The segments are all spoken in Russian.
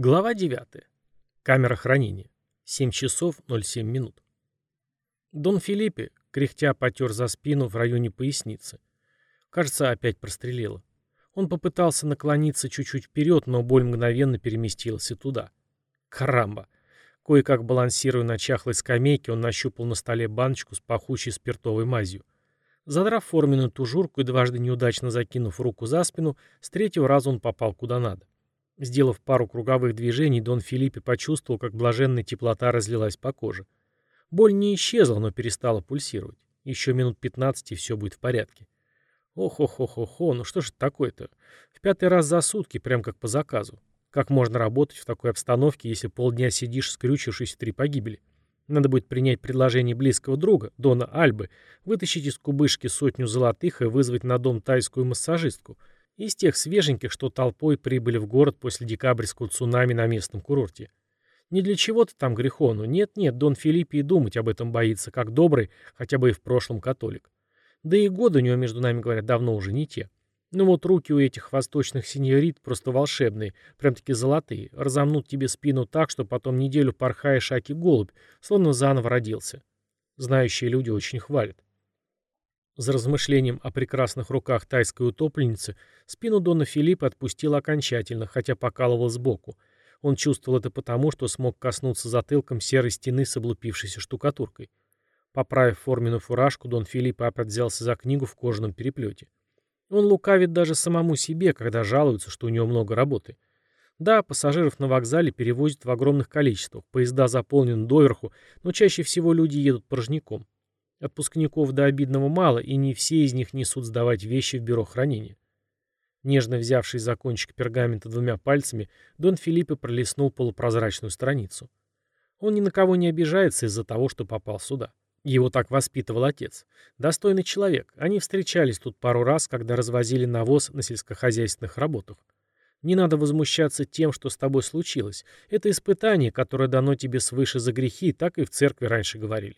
Глава 9. Камера хранения. 7 часов 07 минут. Дон Филиппе, кряхтя, потер за спину в районе поясницы. Кажется, опять прострелило. Он попытался наклониться чуть-чуть вперед, но боль мгновенно переместилась и туда. Карамба! Кое-как балансируя на чахлой скамейке, он нащупал на столе баночку с пахучей спиртовой мазью. Задрав форменную тужурку и дважды неудачно закинув руку за спину, с третьего раза он попал куда надо. Сделав пару круговых движений, Дон Филиппе почувствовал, как блаженная теплота разлилась по коже. Боль не исчезла, но перестала пульсировать. Еще минут пятнадцать, и все будет в порядке. Ох-ох-ох-ох, ну что же такое-то? В пятый раз за сутки, прям как по заказу. Как можно работать в такой обстановке, если полдня сидишь, скрючившись в три погибели? Надо будет принять предложение близкого друга, Дона Альбы, вытащить из кубышки сотню золотых и вызвать на дом тайскую массажистку — из тех свеженьких, что толпой прибыли в город после декабрьского цунами на местном курорте. Не для чего-то там грехону. Нет-нет, Дон Филиппе и думать об этом боится, как добрый, хотя бы и в прошлом католик. Да и годы у него, между нами говорят, давно уже не те. Но вот руки у этих восточных сеньорит просто волшебные, прям-таки золотые, разомнут тебе спину так, что потом неделю порхаешь аки голубь, словно заново родился. Знающие люди очень хвалят. За размышлением о прекрасных руках тайской утопленницы спину Дона Филиппа отпустил окончательно, хотя покалывал сбоку. Он чувствовал это потому, что смог коснуться затылком серой стены с облупившейся штукатуркой. Поправив форменную фуражку, Дон Филипп опять взялся за книгу в кожаном переплете. Он лукавит даже самому себе, когда жалуется, что у него много работы. Да, пассажиров на вокзале перевозят в огромных количествах, поезда заполнены доверху, но чаще всего люди едут порожняком. Отпускников до обидного мало, и не все из них несут сдавать вещи в бюро хранения. Нежно взявший за кончик пергамента двумя пальцами, Дон Филиппе пролистнул полупрозрачную страницу. Он ни на кого не обижается из-за того, что попал сюда. Его так воспитывал отец. Достойный человек. Они встречались тут пару раз, когда развозили навоз на сельскохозяйственных работах. Не надо возмущаться тем, что с тобой случилось. Это испытание, которое дано тебе свыше за грехи, так и в церкви раньше говорили.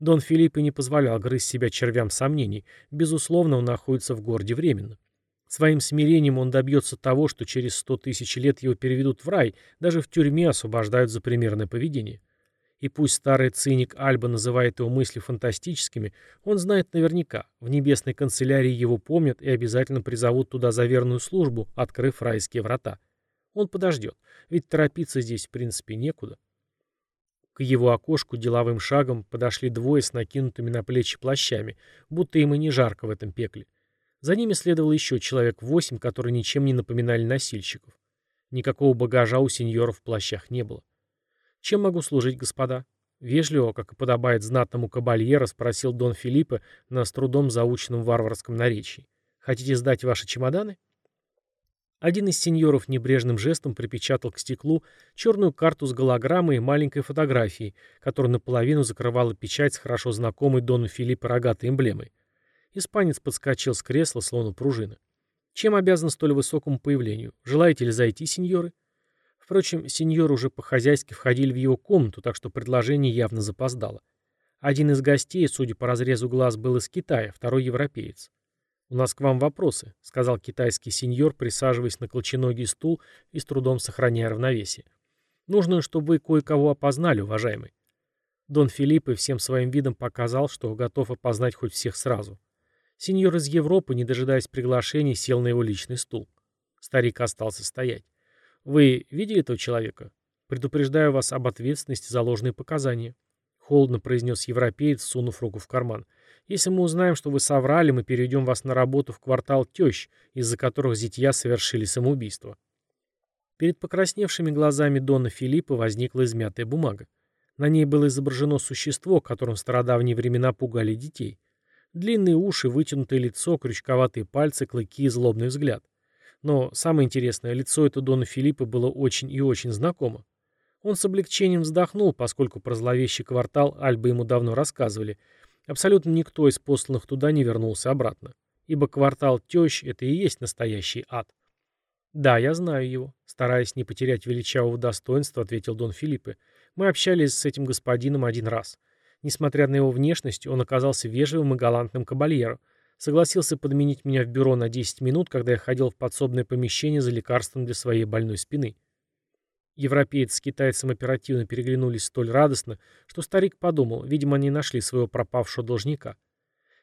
Дон Филиппе не позволял грызть себя червям сомнений. Безусловно, он находится в городе временно. Своим смирением он добьется того, что через сто тысяч лет его переведут в рай, даже в тюрьме освобождают за примерное поведение. И пусть старый циник Альба называет его мысли фантастическими, он знает наверняка, в небесной канцелярии его помнят и обязательно призовут туда за верную службу, открыв райские врата. Он подождет, ведь торопиться здесь в принципе некуда. К его окошку деловым шагом подошли двое с накинутыми на плечи плащами, будто им и не жарко в этом пекле. За ними следовало еще человек восемь, которые ничем не напоминали носильщиков. Никакого багажа у сеньоров в плащах не было. «Чем могу служить, господа?» Вежливо, как и подобает знатному кабальера, спросил Дон Филиппе на с трудом заученном варварском наречии. «Хотите сдать ваши чемоданы?» Один из сеньоров небрежным жестом припечатал к стеклу черную карту с голограммой и маленькой фотографией, которая наполовину закрывала печать с хорошо знакомой Дону Филиппа рогатой эмблемой. Испанец подскочил с кресла, словно пружина. Чем обязан столь высокому появлению? Желаете ли зайти, сеньоры? Впрочем, сеньоры уже по-хозяйски входили в его комнату, так что предложение явно запоздало. Один из гостей, судя по разрезу глаз, был из Китая, второй европеец. «У нас к вам вопросы», — сказал китайский сеньор, присаживаясь на колченогий стул и с трудом сохраняя равновесие. «Нужно, чтобы вы кое-кого опознали, уважаемый». Дон Филиппе всем своим видом показал, что готов опознать хоть всех сразу. Сеньор из Европы, не дожидаясь приглашений, сел на его личный стул. Старик остался стоять. «Вы видели этого человека? Предупреждаю вас об ответственности за ложные показания», — холодно произнес европеец, сунув руку в карман. Если мы узнаем, что вы соврали, мы переведем вас на работу в квартал тещ, из-за которых зятья совершили самоубийство». Перед покрасневшими глазами Дона Филиппа возникла измятая бумага. На ней было изображено существо, которым в стародавние времена пугали детей. Длинные уши, вытянутое лицо, крючковатые пальцы, клыки и злобный взгляд. Но самое интересное, лицо это Дона Филиппа было очень и очень знакомо. Он с облегчением вздохнул, поскольку про зловещий квартал Альбы ему давно рассказывали, Абсолютно никто из посланных туда не вернулся обратно, ибо квартал тещ — это и есть настоящий ад. «Да, я знаю его», — стараясь не потерять величавого достоинства, ответил Дон Филиппе. «Мы общались с этим господином один раз. Несмотря на его внешность, он оказался вежливым и галантным кабальеро. Согласился подменить меня в бюро на 10 минут, когда я ходил в подсобное помещение за лекарством для своей больной спины». Европеец с китайцем оперативно переглянулись столь радостно, что старик подумал, видимо, они нашли своего пропавшего должника.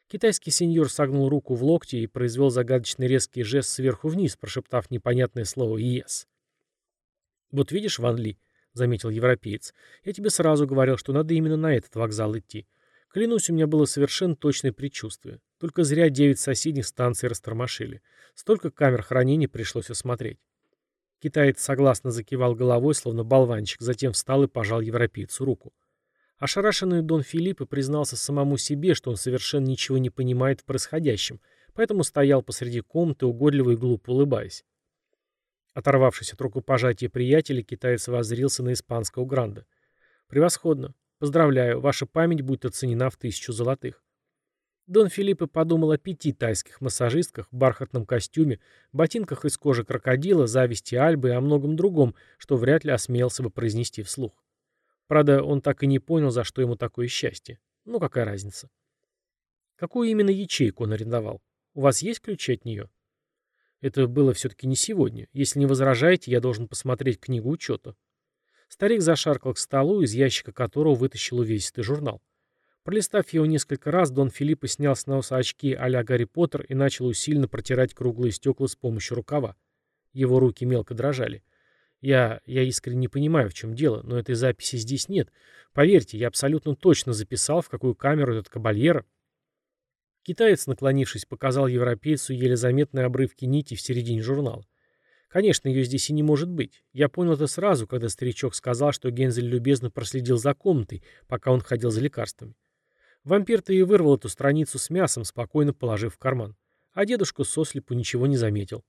Китайский сеньор согнул руку в локте и произвел загадочный резкий жест сверху вниз, прошептав непонятное слово «Yes». «Вот видишь, Ван Ли», — заметил европеец, — «я тебе сразу говорил, что надо именно на этот вокзал идти. Клянусь, у меня было совершенно точное предчувствие. Только зря девять соседних станций растормошили. Столько камер хранения пришлось осмотреть». Китаец согласно закивал головой, словно болванчик, затем встал и пожал европейцу руку. Ошарашенный Дон Филиппо признался самому себе, что он совершенно ничего не понимает в происходящем, поэтому стоял посреди комнаты, угодливо и глупо улыбаясь. Оторвавшись от рукопожатия приятеля, китаец воззрился на испанского гранда. «Превосходно. Поздравляю, ваша память будет оценена в тысячу золотых». Дон Филиппо подумал о пяти тайских массажистках в бархатном костюме, ботинках из кожи крокодила, зависти Альбы и о многом другом, что вряд ли осмелился бы произнести вслух. Правда, он так и не понял, за что ему такое счастье. Ну, какая разница. Какую именно ячейку он арендовал? У вас есть ключи от нее? Это было все-таки не сегодня. Если не возражаете, я должен посмотреть книгу учета. Старик зашаркал к столу, из ящика которого вытащил увесистый журнал. Пролистав его несколько раз, Дон Филиппо снял с носа очки а-ля Гарри Поттер и начал усиленно протирать круглые стекла с помощью рукава. Его руки мелко дрожали. Я, я искренне не понимаю, в чем дело, но этой записи здесь нет. Поверьте, я абсолютно точно записал, в какую камеру этот кабальера. Китаец, наклонившись, показал европейцу еле заметные обрывки нити в середине журнала. Конечно, ее здесь и не может быть. Я понял это сразу, когда старичок сказал, что Гензель любезно проследил за комнатой, пока он ходил за лекарствами. Вампир-то и вырвал эту страницу с мясом, спокойно положив в карман. А дедушка сослепу ничего не заметил.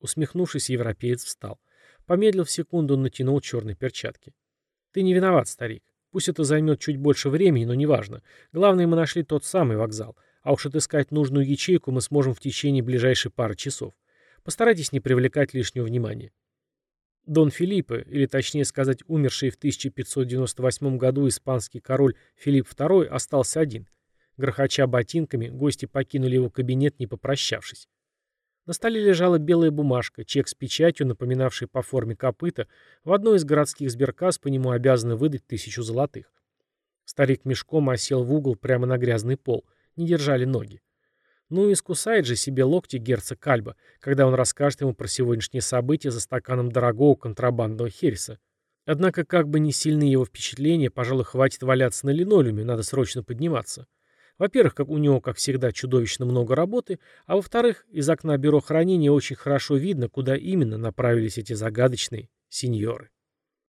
Усмехнувшись, европеец встал. Помедлив секунду, он натянул черные перчатки. «Ты не виноват, старик. Пусть это займет чуть больше времени, но неважно. Главное, мы нашли тот самый вокзал. А уж отыскать нужную ячейку мы сможем в течение ближайшей пары часов. Постарайтесь не привлекать лишнего внимания». Дон Филиппе, или точнее сказать, умерший в 1598 году испанский король Филипп II, остался один. Грохоча ботинками, гости покинули его кабинет, не попрощавшись. На столе лежала белая бумажка, чек с печатью, напоминавший по форме копыта. В одной из городских сберкасс по нему обязаны выдать тысячу золотых. Старик мешком осел в угол прямо на грязный пол. Не держали ноги. Ну и искусает же себе локти герцог Кальба, когда он расскажет ему про сегодняшние события за стаканом дорогого контрабандного хереса. Однако, как бы ни сильны его впечатления, пожалуй, хватит валяться на линолеуме, надо срочно подниматься. Во-первых, как у него, как всегда, чудовищно много работы, а во-вторых, из окна бюро хранения очень хорошо видно, куда именно направились эти загадочные сеньоры.